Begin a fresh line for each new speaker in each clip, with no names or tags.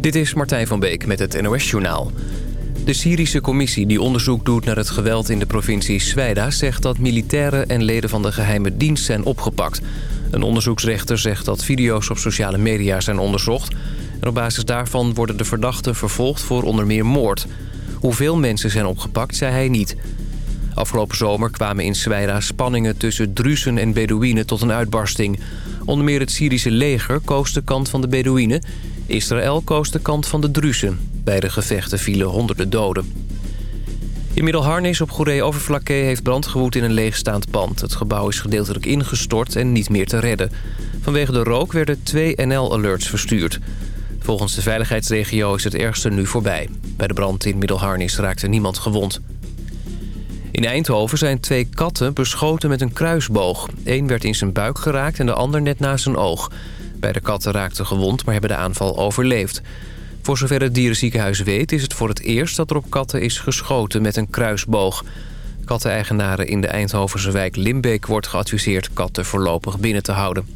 Dit is Martijn van Beek met het NOS-journaal. De Syrische commissie die onderzoek doet naar het geweld in de provincie Sweida... zegt dat militairen en leden van de geheime dienst zijn opgepakt. Een onderzoeksrechter zegt dat video's op sociale media zijn onderzocht... en op basis daarvan worden de verdachten vervolgd voor onder meer moord. Hoeveel mensen zijn opgepakt, zei hij niet. Afgelopen zomer kwamen in Sweida spanningen tussen Druzen en Bedouinen tot een uitbarsting. Onder meer het Syrische leger koos de kant van de Bedouinen... Israël koos de kant van de Druzen. Bij de gevechten vielen honderden doden. In Middelharnis op Goeree-Overflakke heeft brand gewoed in een leegstaand pand. Het gebouw is gedeeltelijk ingestort en niet meer te redden. Vanwege de rook werden twee NL-alerts verstuurd. Volgens de veiligheidsregio is het ergste nu voorbij. Bij de brand in Middelharnis raakte niemand gewond. In Eindhoven zijn twee katten beschoten met een kruisboog. Eén werd in zijn buik geraakt en de ander net naast zijn oog. Beide katten raakten gewond, maar hebben de aanval overleefd. Voor zover het dierenziekenhuis weet is het voor het eerst dat er op katten is geschoten met een kruisboog. Katteneigenaren in de Eindhovense wijk Limbeek wordt geadviseerd katten voorlopig binnen te houden.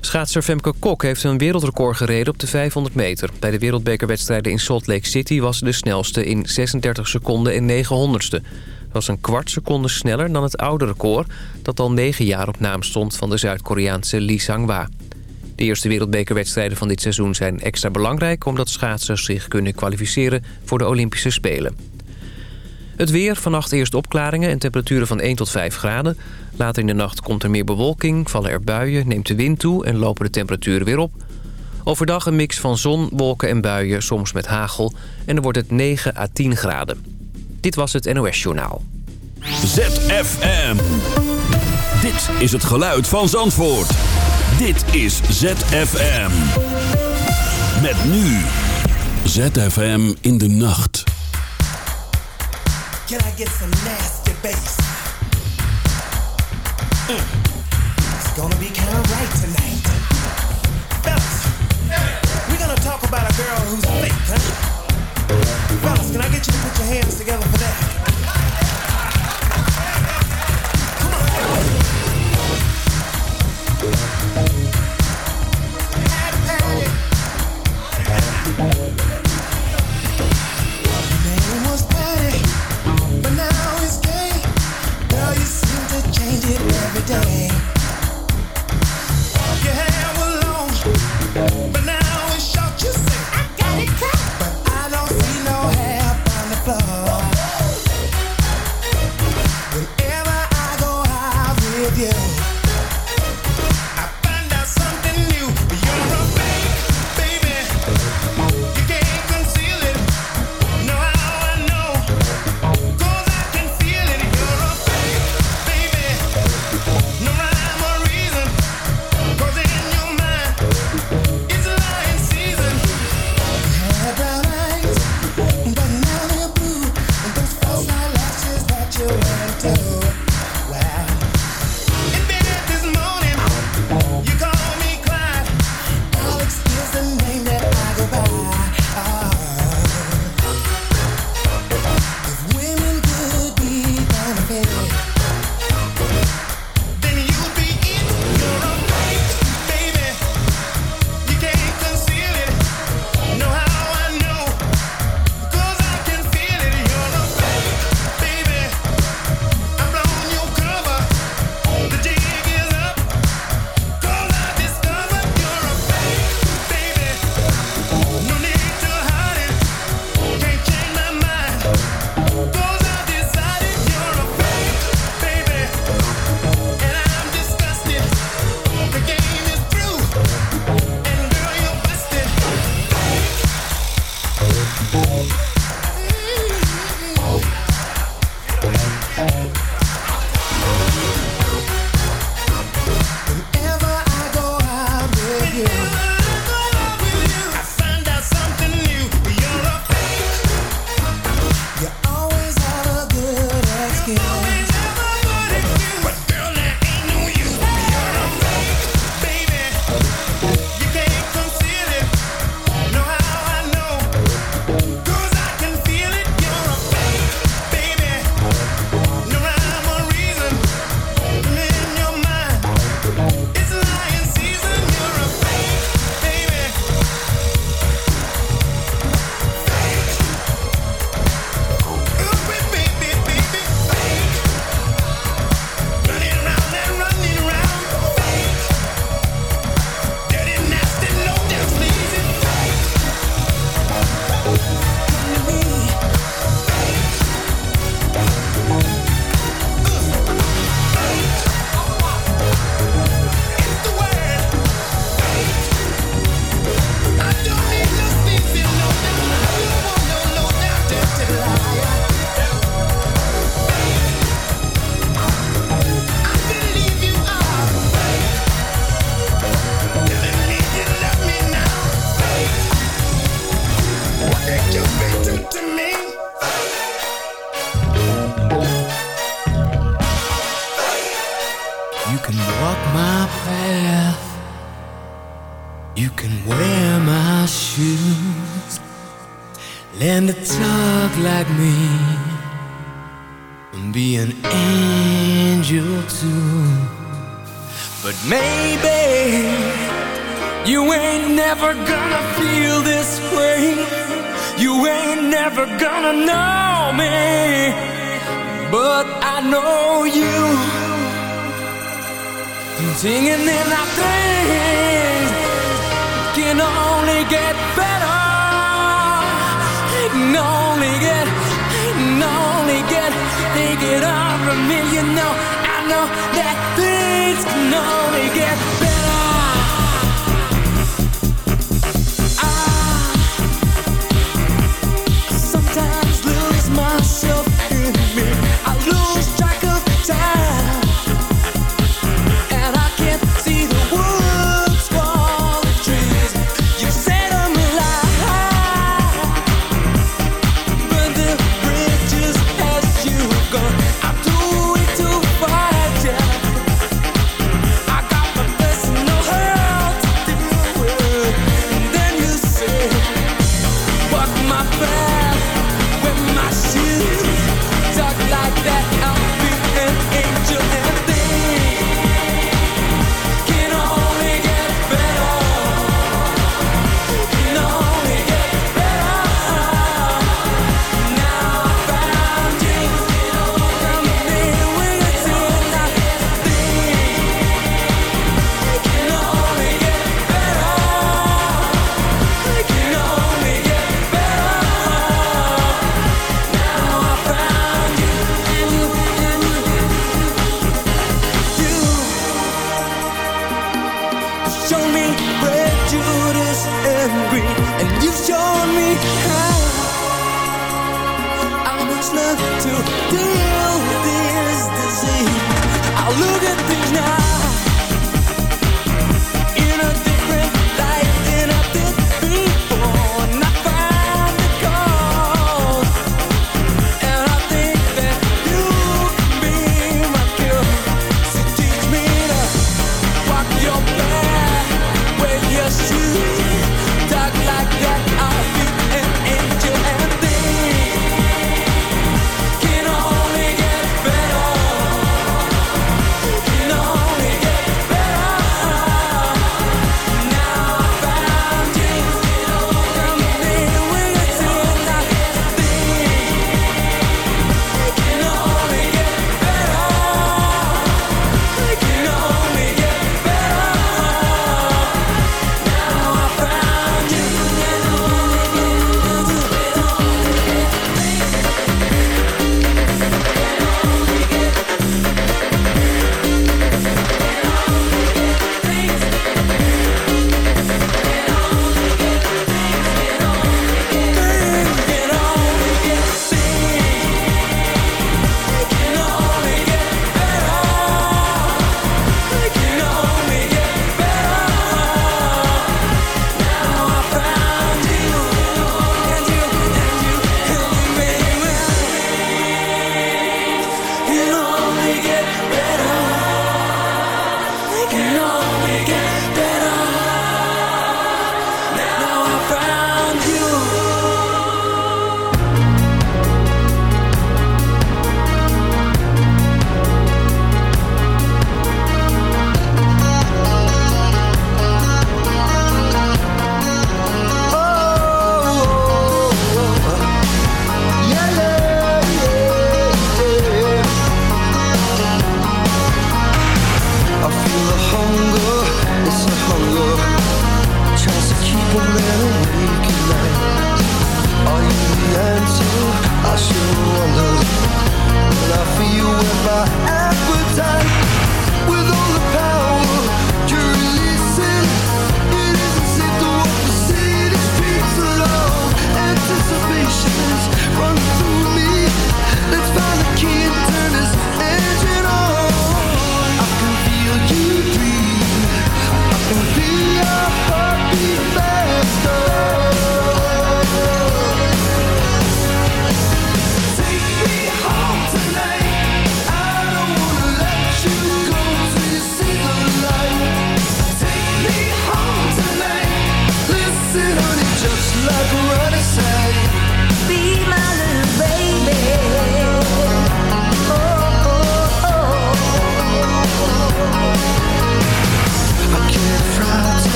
Schaatser Femke Kok heeft een wereldrecord gereden op de 500 meter. Bij de wereldbekerwedstrijden in Salt Lake City was ze de snelste in 36 seconden en 900ste. Dat was een kwart seconde sneller dan het oude record... dat al negen jaar op naam stond van de Zuid-Koreaanse Lee Sang-wa. De eerste wereldbekerwedstrijden van dit seizoen zijn extra belangrijk... omdat schaatsers zich kunnen kwalificeren voor de Olympische Spelen. Het weer, vannacht eerst opklaringen en temperaturen van 1 tot 5 graden. Later in de nacht komt er meer bewolking, vallen er buien, neemt de wind toe... en lopen de temperaturen weer op. Overdag een mix van zon, wolken en buien, soms met hagel... en dan wordt het 9 à 10 graden. Dit was het NOS Journaal.
ZFM. Dit is het geluid van Zandvoort. Dit is ZFM. Met nu. ZFM in de nacht.
Mm. It's gonna be kind of right tonight. We're gonna talk about a girl who's fake, huh? Música to
know me, but I know you. Singing in our things can only get better. Can only get, can only get. Think it over me, you know. I know that things can only get.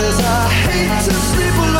promise I hate to
sleep alone.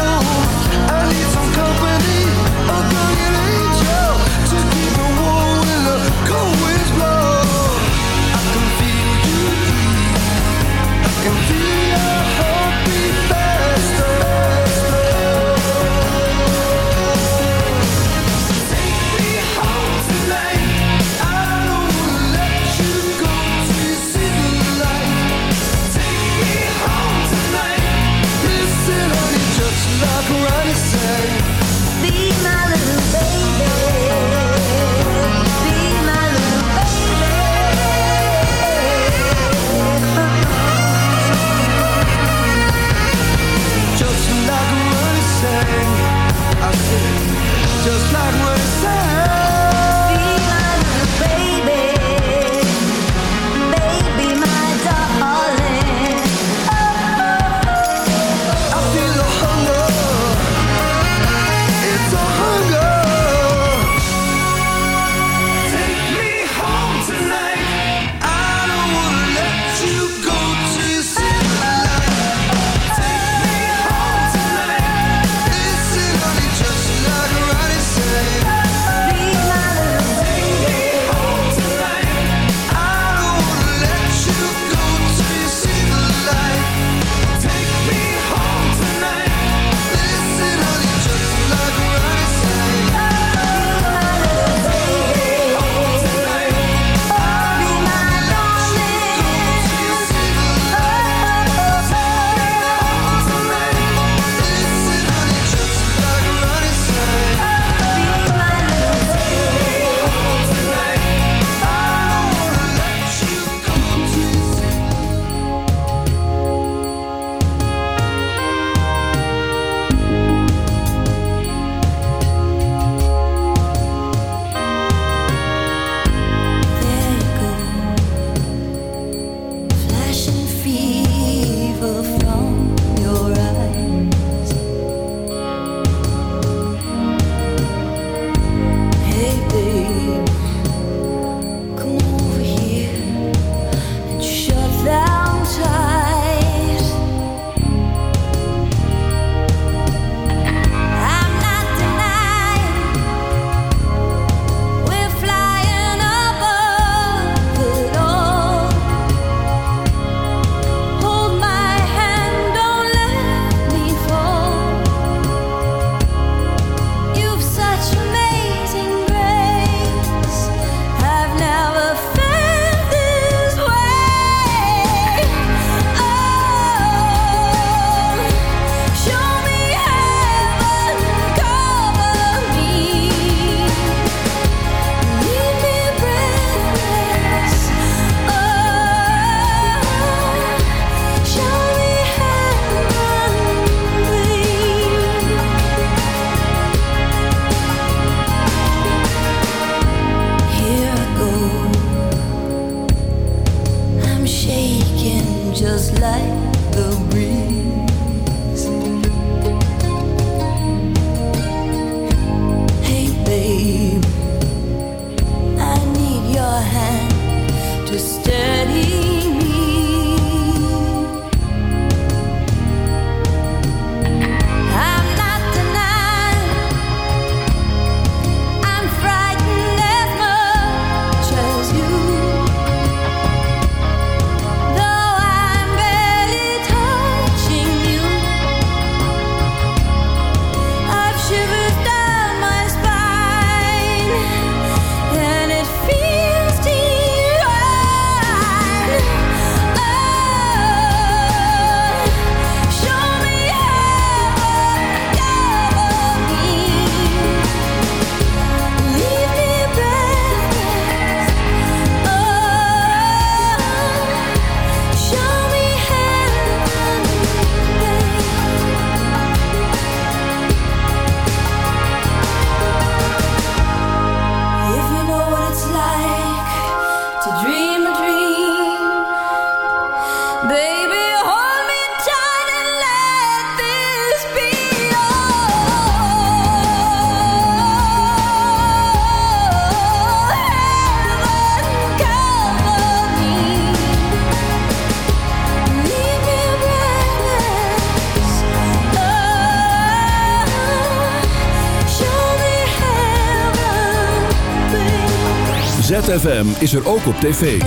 ZFM is er ook op tv.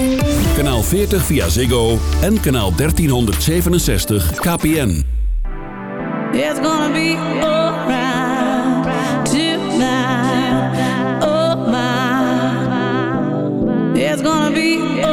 Kanaal 40 via Ziggo en kanaal 1367 KPN.
It's gonna be. Oh my, it's gonna be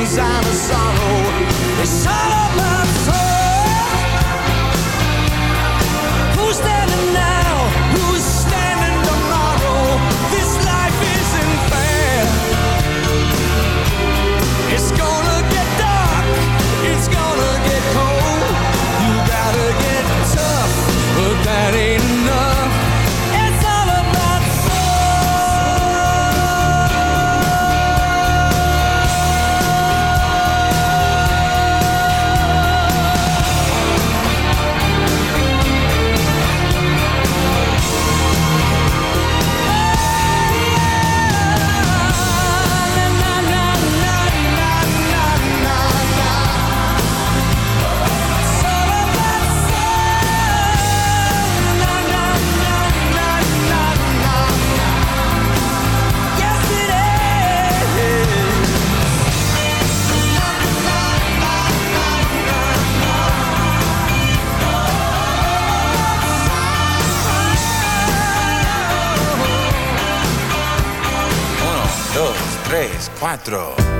wings and the sorrow.
cuatro.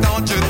don't you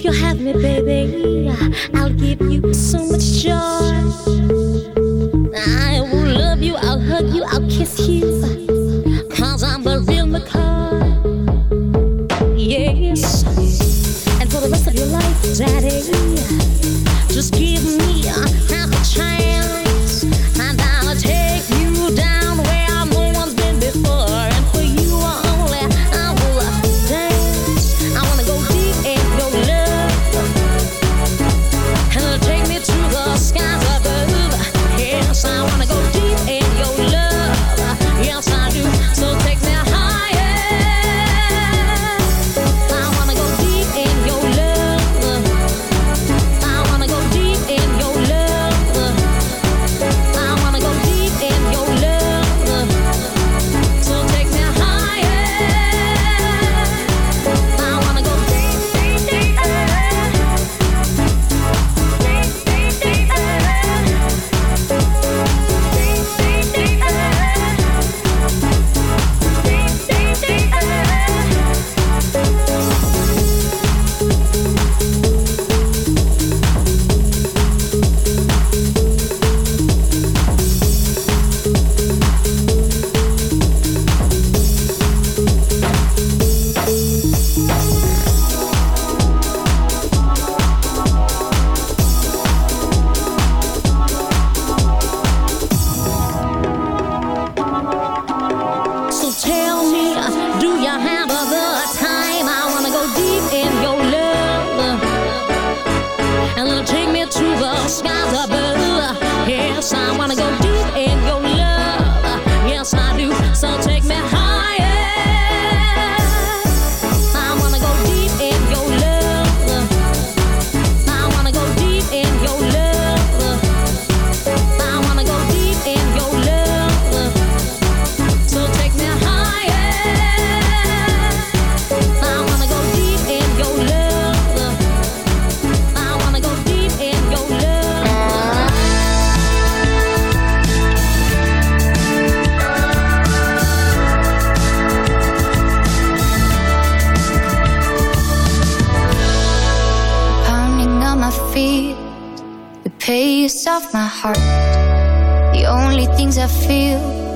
If you
have me, baby, I'll give you so much joy. I will love you, I'll hug you, I'll kiss you.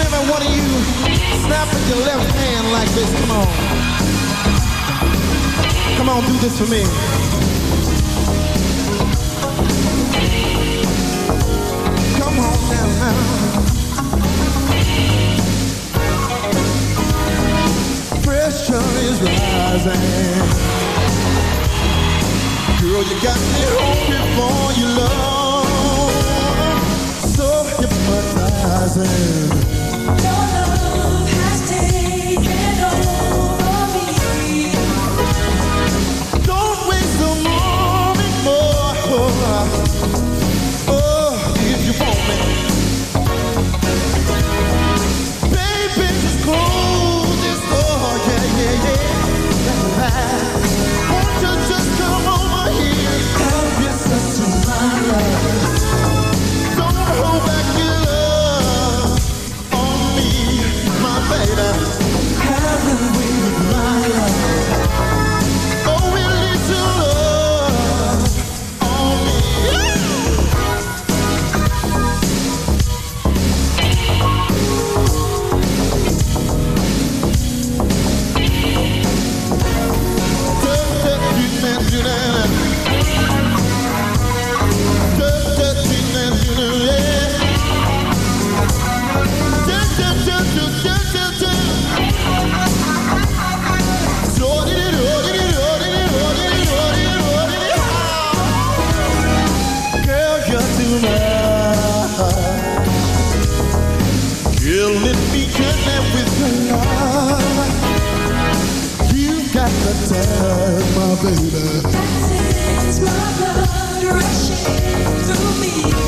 and every one of you, snap with your left hand like this. Come on. Come on, do this for me. Come on now. Pressure is rising. Girl, you got me hungry for your love So hypnotizing Whoa. baby. Dancing my
blood rushing through me.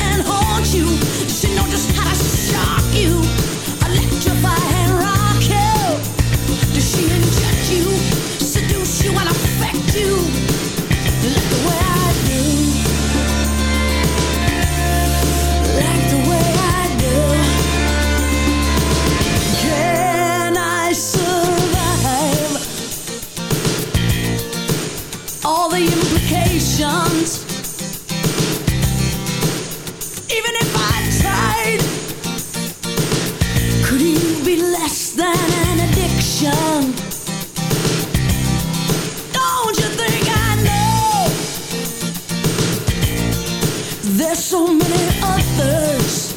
many others.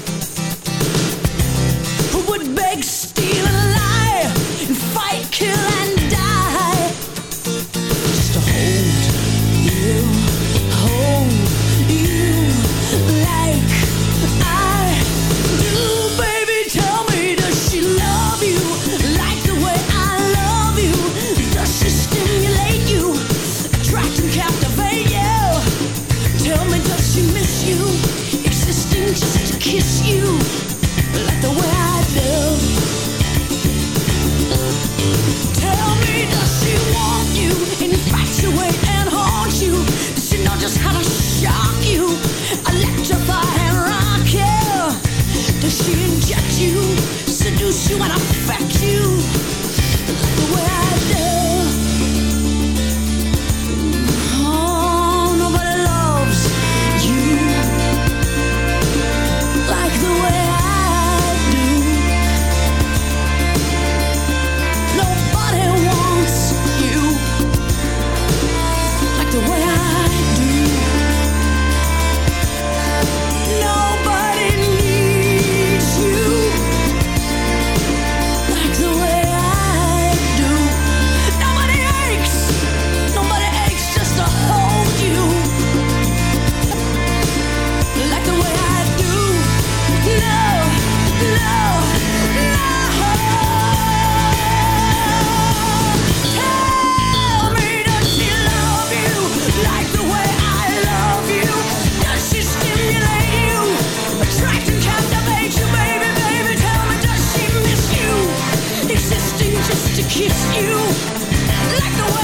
you what I'm like the way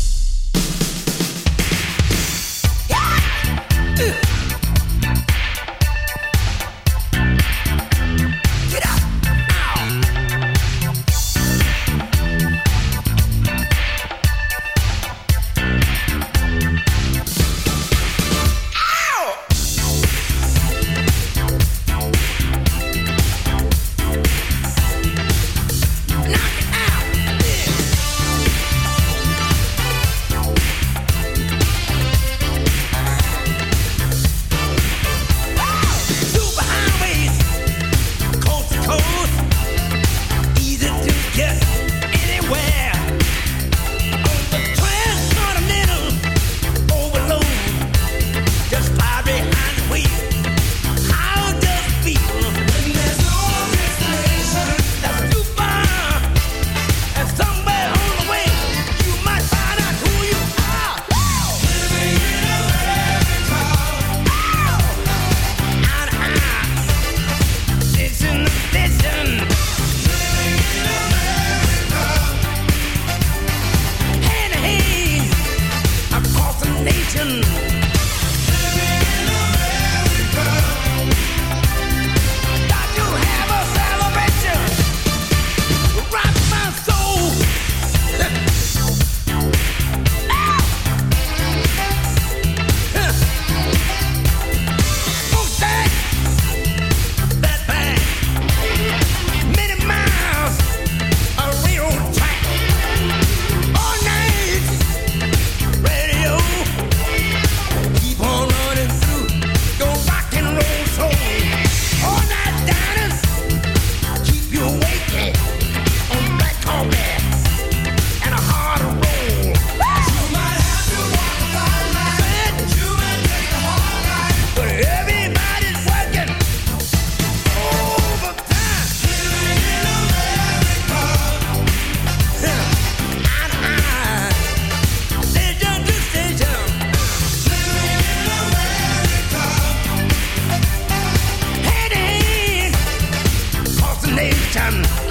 Satan.